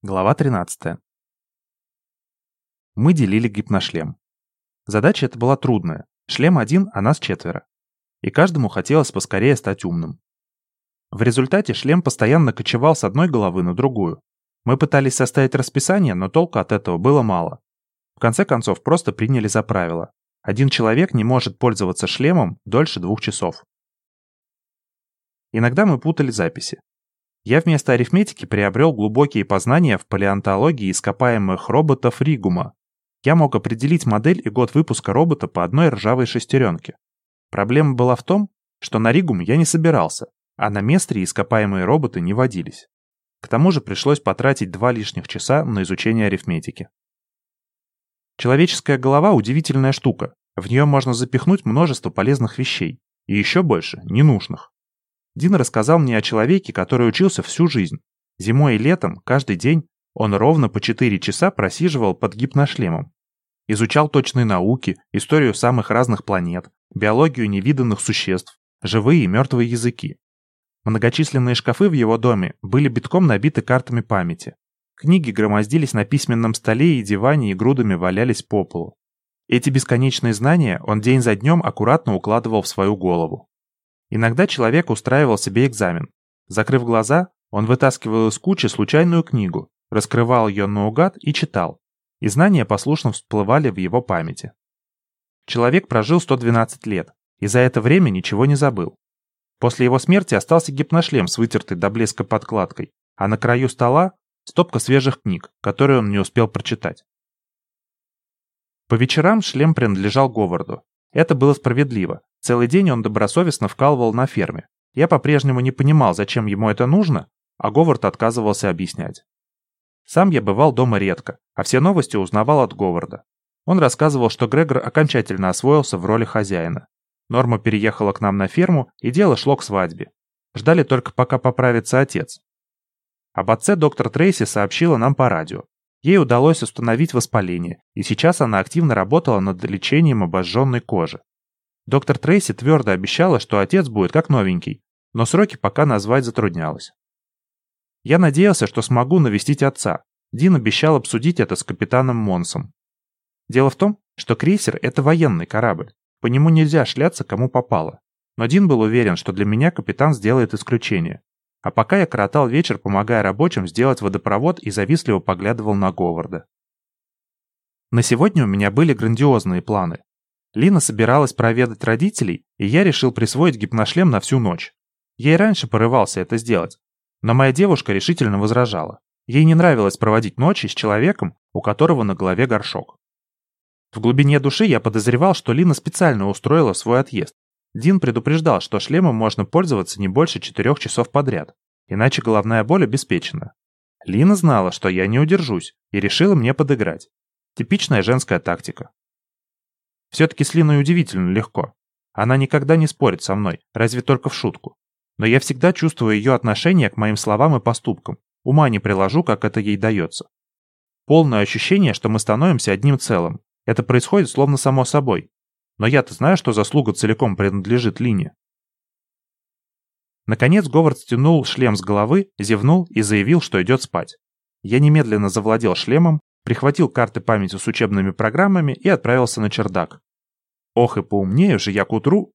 Глава 13. Мы делили гипношлем. Задача эта была трудная. Шлем один, а нас четверо. И каждому хотелось поскорее стать умным. В результате шлем постоянно кочевал с одной головы на другую. Мы пытались составить расписание, но толку от этого было мало. В конце концов, просто приняли за правило. Один человек не может пользоваться шлемом дольше двух часов. Иногда мы путали записи. Я вместо арифметики приобрел глубокие познания в палеонтологии ископаемых роботов Ригума. Я мог определить модель и год выпуска робота по одной ржавой шестеренке. Проблема была в том, что на Ригум я не собирался, а на Местре ископаемые роботы не водились. К тому же пришлось потратить два лишних часа на изучение арифметики. Человеческая голова – удивительная штука. В нее можно запихнуть множество полезных вещей. И еще больше – ненужных. Дин рассказал мне о человеке, который учился всю жизнь. Зимой и летом, каждый день, он ровно по 4 часа просиживал под гипношлемом. Изучал точные науки, историю самых разных планет, биологию невиданных существ, живые и мертвые языки. Многочисленные шкафы в его доме были битком набиты картами памяти. Книги громоздились на письменном столе и диване и грудами валялись по полу. Эти бесконечные знания он день за днем аккуратно укладывал в свою голову. Иногда человек устраивал себе экзамен. Закрыв глаза, он вытаскивал из кучи случайную книгу, раскрывал ее наугад и читал. И знания послушно всплывали в его памяти. Человек прожил 112 лет, и за это время ничего не забыл. После его смерти остался гипношлем с вытертой до блеска подкладкой, а на краю стола стопка свежих книг, которые он не успел прочитать. По вечерам шлем принадлежал Говарду. Это было справедливо, Целый день он добросовестно вкалывал на ферме. Я по-прежнему не понимал, зачем ему это нужно, а Говард отказывался объяснять. Сам я бывал дома редко, а все новости узнавал от Говарда. Он рассказывал, что Грегор окончательно освоился в роли хозяина. Норма переехала к нам на ферму, и дело шло к свадьбе. Ждали только пока поправится отец. Об отце доктор Трейси сообщила нам по радио. Ей удалось установить воспаление, и сейчас она активно работала над лечением обожженной кожи. Доктор Трейси твердо обещала, что отец будет как новенький, но сроки пока назвать затруднялось. Я надеялся, что смогу навестить отца. Дин обещал обсудить это с капитаном Монсом. Дело в том, что крейсер — это военный корабль. По нему нельзя шляться, кому попало. Но Дин был уверен, что для меня капитан сделает исключение. А пока я коротал вечер, помогая рабочим сделать водопровод и завистливо поглядывал на Говарда. На сегодня у меня были грандиозные планы. Лина собиралась проведать родителей, и я решил присвоить гипношлем на всю ночь. Я и раньше порывался это сделать, но моя девушка решительно возражала. Ей не нравилось проводить ночи с человеком, у которого на голове горшок. В глубине души я подозревал, что Лина специально устроила свой отъезд. Дин предупреждал, что шлемом можно пользоваться не больше четырех часов подряд, иначе головная боль обеспечена. Лина знала, что я не удержусь, и решила мне подыграть. Типичная женская тактика. Все-таки с Линой удивительно легко. Она никогда не спорит со мной, разве только в шутку. Но я всегда чувствую ее отношение к моим словам и поступкам. Ума не приложу, как это ей дается. Полное ощущение, что мы становимся одним целым. Это происходит словно само собой. Но я-то знаю, что заслуга целиком принадлежит Лине. Наконец Говард стянул шлем с головы, зевнул и заявил, что идет спать. Я немедленно завладел шлемом, прихватил карты памяти с учебными программами и отправился на чердак. Ох и поумнее же я к утру.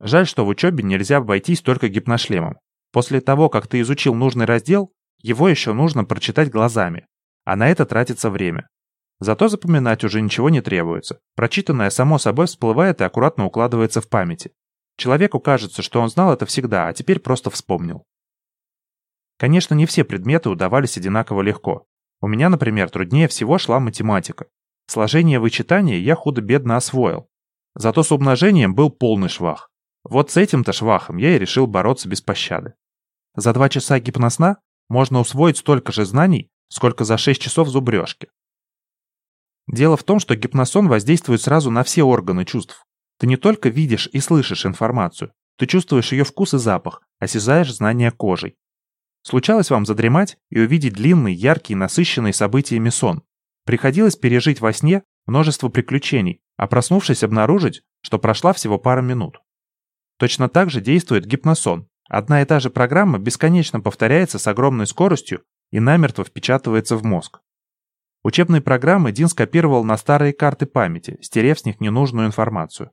Жаль, что в учебе нельзя обойтись только гипношлемом. После того, как ты изучил нужный раздел, его еще нужно прочитать глазами, а на это тратится время. Зато запоминать уже ничего не требуется. Прочитанное само собой всплывает и аккуратно укладывается в памяти. Человеку кажется, что он знал это всегда, а теперь просто вспомнил. Конечно, не все предметы удавались одинаково легко. У меня, например, труднее всего шла математика. Сложение вычитания я худо-бедно освоил. Зато с умножением был полный швах. Вот с этим-то швахом я и решил бороться без пощады. За два часа гипносна можно усвоить столько же знаний, сколько за шесть часов зубрежки. Дело в том, что гипносон воздействует сразу на все органы чувств. Ты не только видишь и слышишь информацию, ты чувствуешь ее вкус и запах, осязаешь знания кожей. Случалось вам задремать и увидеть длинный, яркий, насыщенный событиями сон. Приходилось пережить во сне множество приключений, а проснувшись обнаружить, что прошла всего пара минут. Точно так же действует гипносон. Одна и та же программа бесконечно повторяется с огромной скоростью и намертво впечатывается в мозг. Учебные программы Дин скопировал на старые карты памяти, стерев с них ненужную информацию.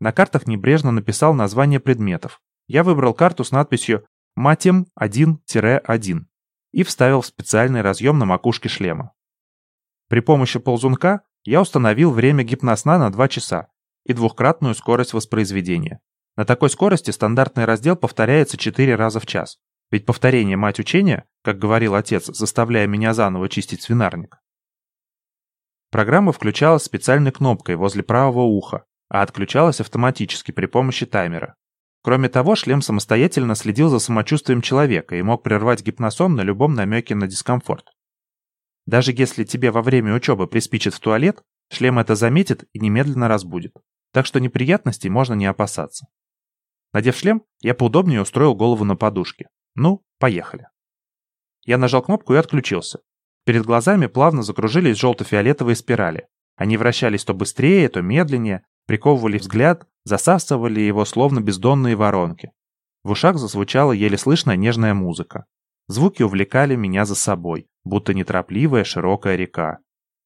На картах небрежно написал название предметов. Я выбрал карту с надписью «Матем 1-1» и вставил в специальный разъем на макушке шлема. При помощи ползунка я установил время гипносна на 2 часа и двухкратную скорость воспроизведения. На такой скорости стандартный раздел повторяется 4 раза в час. Ведь повторение мать учения, как говорил отец, заставляя меня заново чистить свинарник. Программа включалась специальной кнопкой возле правого уха, а отключалась автоматически при помощи таймера. Кроме того, шлем самостоятельно следил за самочувствием человека и мог прервать гипносон на любом намеке на дискомфорт. Даже если тебе во время учебы приспичит в туалет, шлем это заметит и немедленно разбудит. Так что неприятностей можно не опасаться. Надев шлем, я поудобнее устроил голову на подушке. Ну, поехали. Я нажал кнопку и отключился. Перед глазами плавно закружились желто-фиолетовые спирали. Они вращались то быстрее, то медленнее, приковывали взгляд, засасывали его словно бездонные воронки. В ушах зазвучала еле слышная нежная музыка. Звуки увлекали меня за собой, будто неторопливая широкая река.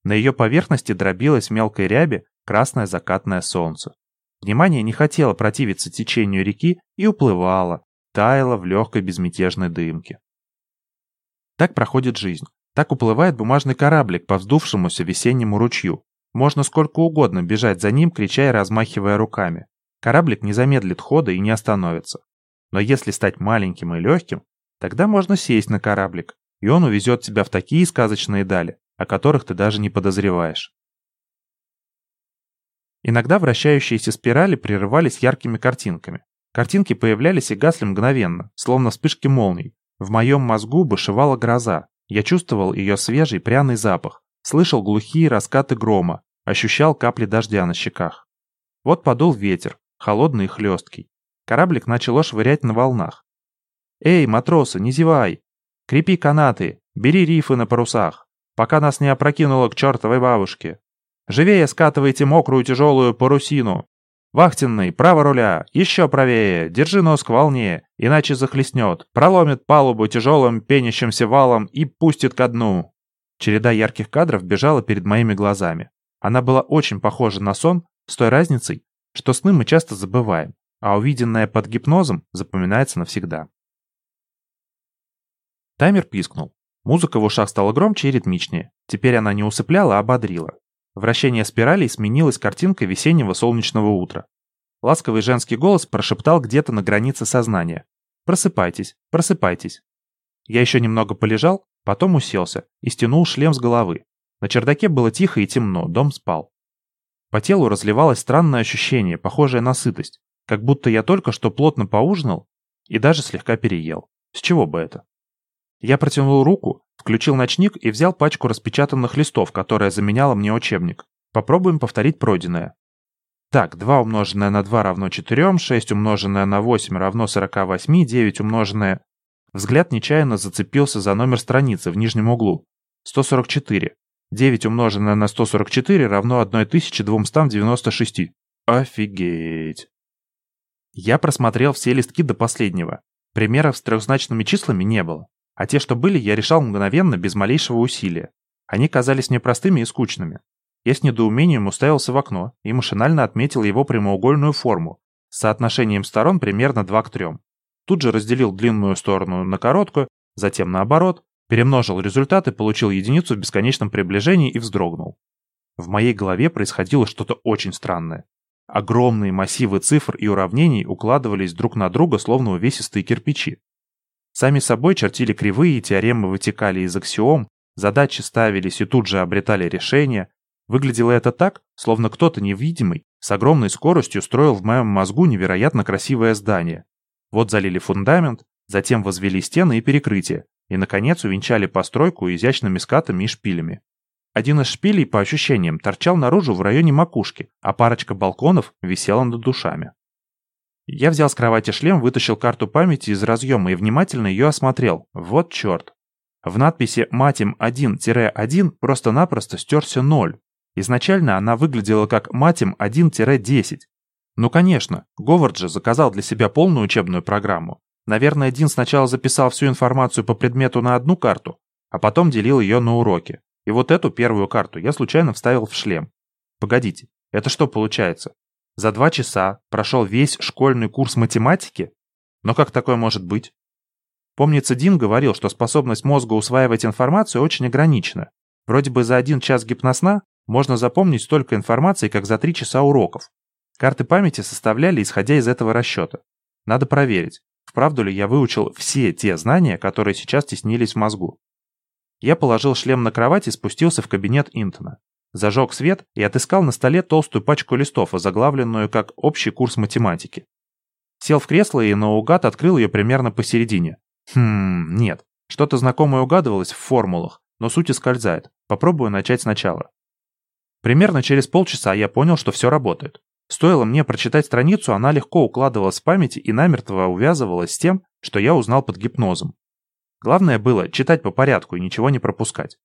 На ее поверхности дробилось в мелкой ряби красное закатное солнце. Внимание не хотело противиться течению реки и уплывало, таяло в легкой безмятежной дымке. Так проходит жизнь. Так уплывает бумажный кораблик по вздувшемуся весеннему ручью. Можно сколько угодно бежать за ним, крича и размахивая руками. Кораблик не замедлит хода и не остановится. Но если стать маленьким и легким, тогда можно сесть на кораблик, и он увезет тебя в такие сказочные дали, о которых ты даже не подозреваешь. Иногда вращающиеся спирали прерывались яркими картинками. Картинки появлялись и гасли мгновенно, словно вспышки молний. В моем мозгу бушевала гроза. Я чувствовал ее свежий пряный запах, слышал глухие раскаты грома, ощущал капли дождя на щеках. Вот подул ветер, холодный и хлесткий. Кораблик начало швырять на волнах. «Эй, матросы, не зевай! Крепи канаты, бери рифы на парусах, пока нас не опрокинуло к чертовой бабушке!» Живее скатывайте мокрую тяжелую парусину. Вахтенный, право руля, еще правее, держи нос к волне, иначе захлестнет, проломит палубу тяжелым пенящимся валом и пустит ко дну. Череда ярких кадров бежала перед моими глазами. Она была очень похожа на сон, с той разницей, что сны мы часто забываем, а увиденное под гипнозом запоминается навсегда. Таймер пискнул. Музыка в ушах стала громче и ритмичнее. Теперь она не усыпляла, а бодрила. Вращение спиралей сменилось картинкой весеннего солнечного утра. Ласковый женский голос прошептал где-то на границе сознания. «Просыпайтесь, просыпайтесь». Я еще немного полежал, потом уселся и стянул шлем с головы. На чердаке было тихо и темно, дом спал. По телу разливалось странное ощущение, похожее на сытость, как будто я только что плотно поужинал и даже слегка переел. С чего бы это? Я протянул руку, включил ночник и взял пачку распечатанных листов, которая заменяла мне учебник. Попробуем повторить пройденное. Так, 2 умноженное на 2 равно 4, 6 умноженное на 8 равно 48, 9 умноженное... Взгляд нечаянно зацепился за номер страницы в нижнем углу. 144. 9 умноженное на 144 равно 1296. Офигеть. Я просмотрел все листки до последнего. Примеров с трехзначными числами не было. А те, что были, я решал мгновенно, без малейшего усилия. Они казались мне простыми и скучными. Я с недоумением уставился в окно и машинально отметил его прямоугольную форму с соотношением сторон примерно 2 к 3. Тут же разделил длинную сторону на короткую, затем наоборот, перемножил результаты, получил единицу в бесконечном приближении и вздрогнул. В моей голове происходило что-то очень странное. Огромные массивы цифр и уравнений укладывались друг на друга, словно увесистые кирпичи. Сами собой чертили кривые, теоремы вытекали из аксиом, задачи ставились и тут же обретали решения. Выглядело это так, словно кто-то невидимый с огромной скоростью строил в моем мозгу невероятно красивое здание. Вот залили фундамент, затем возвели стены и перекрытие, и, наконец, увенчали постройку изящными скатами и шпилями. Один из шпилей, по ощущениям, торчал наружу в районе макушки, а парочка балконов висела над душами. Я взял с кровати шлем, вытащил карту памяти из разъема и внимательно ее осмотрел. Вот черт. В надписи «Матим 1-1» просто-напросто стерся 0. Изначально она выглядела как «Матим 1-10». Ну конечно, Говард же заказал для себя полную учебную программу. Наверное, Дин сначала записал всю информацию по предмету на одну карту, а потом делил ее на уроки. И вот эту первую карту я случайно вставил в шлем. Погодите, это что получается? За два часа прошел весь школьный курс математики? Но как такое может быть? Помнится, Дин говорил, что способность мозга усваивать информацию очень ограничена. Вроде бы за один час гипносна можно запомнить столько информации, как за три часа уроков. Карты памяти составляли, исходя из этого расчета. Надо проверить, вправду ли я выучил все те знания, которые сейчас теснились в мозгу. Я положил шлем на кровать и спустился в кабинет Интона. Зажег свет и отыскал на столе толстую пачку листов, озаглавленную как «Общий курс математики». Сел в кресло и наугад открыл ее примерно посередине. Хм, нет, что-то знакомое угадывалось в формулах, но суть ускользает. Попробую начать сначала. Примерно через полчаса я понял, что все работает. Стоило мне прочитать страницу, она легко укладывалась в памяти и намертво увязывалась с тем, что я узнал под гипнозом. Главное было читать по порядку и ничего не пропускать.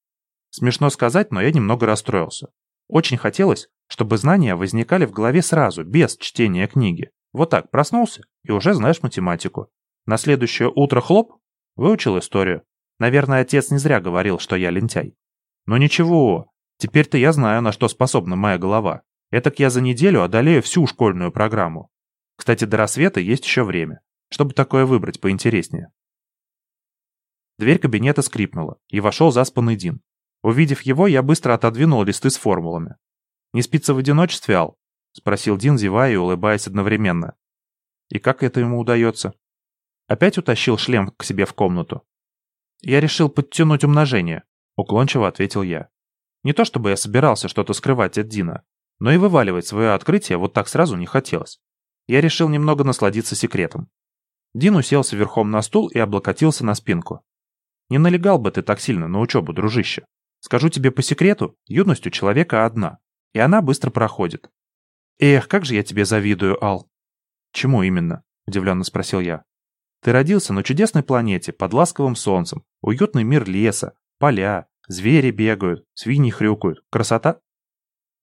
Смешно сказать, но я немного расстроился. Очень хотелось, чтобы знания возникали в голове сразу, без чтения книги. Вот так, проснулся, и уже знаешь математику. На следующее утро хлоп, выучил историю. Наверное, отец не зря говорил, что я лентяй. Но ничего, теперь-то я знаю, на что способна моя голова. Этак я за неделю одолею всю школьную программу. Кстати, до рассвета есть еще время, чтобы такое выбрать поинтереснее. Дверь кабинета скрипнула, и вошел заспанный Дин. Увидев его, я быстро отодвинул листы с формулами. «Не спится в одиночестве, Ал?» — спросил Дин, зевая и улыбаясь одновременно. «И как это ему удается?» Опять утащил шлем к себе в комнату. «Я решил подтянуть умножение», — уклончиво ответил я. Не то чтобы я собирался что-то скрывать от Дина, но и вываливать свое открытие вот так сразу не хотелось. Я решил немного насладиться секретом. Дин уселся верхом на стул и облокотился на спинку. Не налегал бы ты так сильно на учебу, дружище. Скажу тебе по секрету, юность у человека одна, и она быстро проходит. Эх, как же я тебе завидую, Ал. Чему именно? Удивленно спросил я. Ты родился на чудесной планете, под ласковым солнцем, уютный мир леса, поля, звери бегают, свиньи хрюкают. Красота?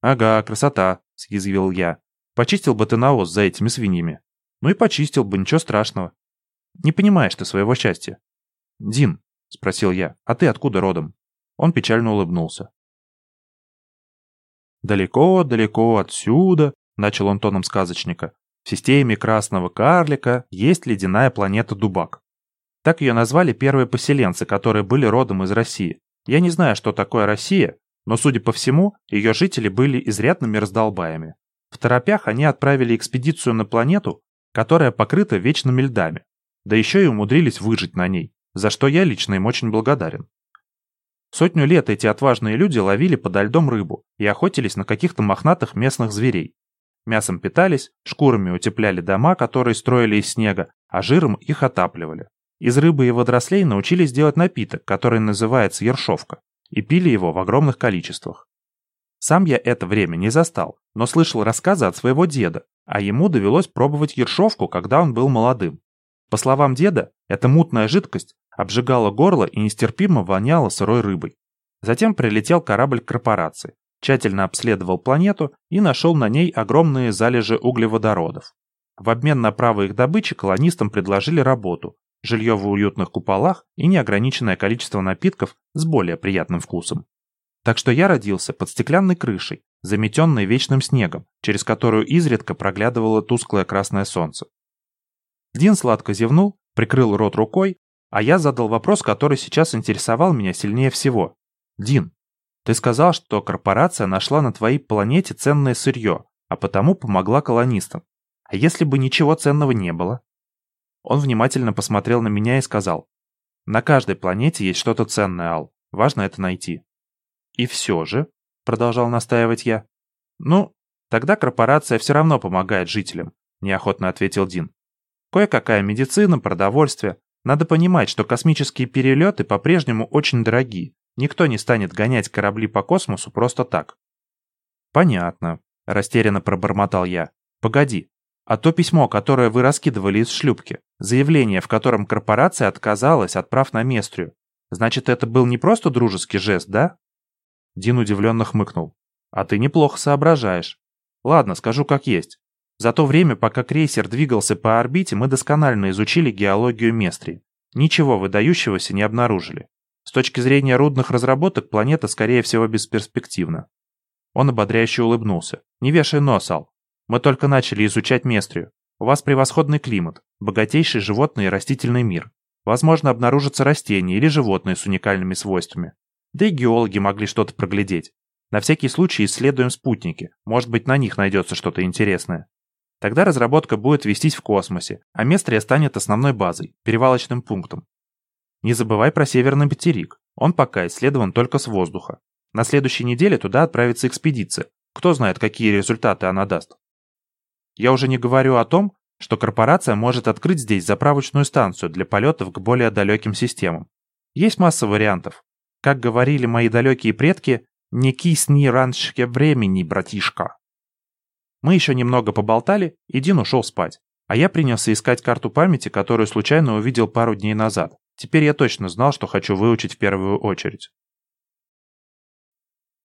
Ага, красота, съязвил я. Почистил бы ты навоз за этими свиньями. Ну и почистил бы, ничего страшного. Не понимаешь ты своего счастья. Дин, — спросил я. «А ты откуда родом?» Он печально улыбнулся. «Далеко-далеко отсюда», — начал он тоном сказочника, «в системе красного карлика есть ледяная планета Дубак. Так ее назвали первые поселенцы, которые были родом из России. Я не знаю, что такое Россия, но, судя по всему, ее жители были изрядными раздолбаями. В торопях они отправили экспедицию на планету, которая покрыта вечными льдами, да еще и умудрились выжить на ней за что я лично им очень благодарен. Сотню лет эти отважные люди ловили подо льдом рыбу и охотились на каких-то мохнатых местных зверей. Мясом питались, шкурами утепляли дома, которые строили из снега, а жиром их отапливали. Из рыбы и водорослей научились делать напиток, который называется ершовка, и пили его в огромных количествах. Сам я это время не застал, но слышал рассказы от своего деда, а ему довелось пробовать ершовку, когда он был молодым. По словам деда, эта мутная жидкость обжигала горло и нестерпимо воняла сырой рыбой. Затем прилетел корабль корпорации, тщательно обследовал планету и нашел на ней огромные залежи углеводородов. В обмен на право их добычи колонистам предложили работу, жилье в уютных куполах и неограниченное количество напитков с более приятным вкусом. Так что я родился под стеклянной крышей, заметенной вечным снегом, через которую изредка проглядывало тусклое красное солнце. Дин сладко зевнул, прикрыл рот рукой, а я задал вопрос, который сейчас интересовал меня сильнее всего. «Дин, ты сказал, что корпорация нашла на твоей планете ценное сырье, а потому помогла колонистам. А если бы ничего ценного не было?» Он внимательно посмотрел на меня и сказал. «На каждой планете есть что-то ценное, Ал. Важно это найти». «И все же», — продолжал настаивать я. «Ну, тогда корпорация все равно помогает жителям», — неохотно ответил Дин. Кое-какая медицина, продовольствие. Надо понимать, что космические перелеты по-прежнему очень дорогие. Никто не станет гонять корабли по космосу просто так. Понятно, растерянно пробормотал я. Погоди, а то письмо, которое вы раскидывали из шлюпки, заявление, в котором корпорация отказалась от прав на Местрию, значит, это был не просто дружеский жест, да? Дин удивленно хмыкнул. А ты неплохо соображаешь. Ладно, скажу как есть. За то время, пока крейсер двигался по орбите, мы досконально изучили геологию Местрии. Ничего выдающегося не обнаружили. С точки зрения рудных разработок, планета, скорее всего, бесперспективна. Он ободряюще улыбнулся. «Не вешай нос, Ал. Мы только начали изучать Местрию. У вас превосходный климат, богатейший животный и растительный мир. Возможно, обнаружатся растения или животные с уникальными свойствами. Да и геологи могли что-то проглядеть. На всякий случай исследуем спутники. Может быть, на них найдется что-то интересное. Тогда разработка будет вестись в космосе, а Местрия станет основной базой, перевалочным пунктом. Не забывай про Северный Материк. Он пока исследован только с воздуха. На следующей неделе туда отправится экспедиция. Кто знает, какие результаты она даст. Я уже не говорю о том, что корпорация может открыть здесь заправочную станцию для полетов к более далеким системам. Есть масса вариантов. Как говорили мои далекие предки, не кисни раньше времени, братишка. Мы еще немного поболтали, и Дин ушел спать. А я принялся искать карту памяти, которую случайно увидел пару дней назад. Теперь я точно знал, что хочу выучить в первую очередь.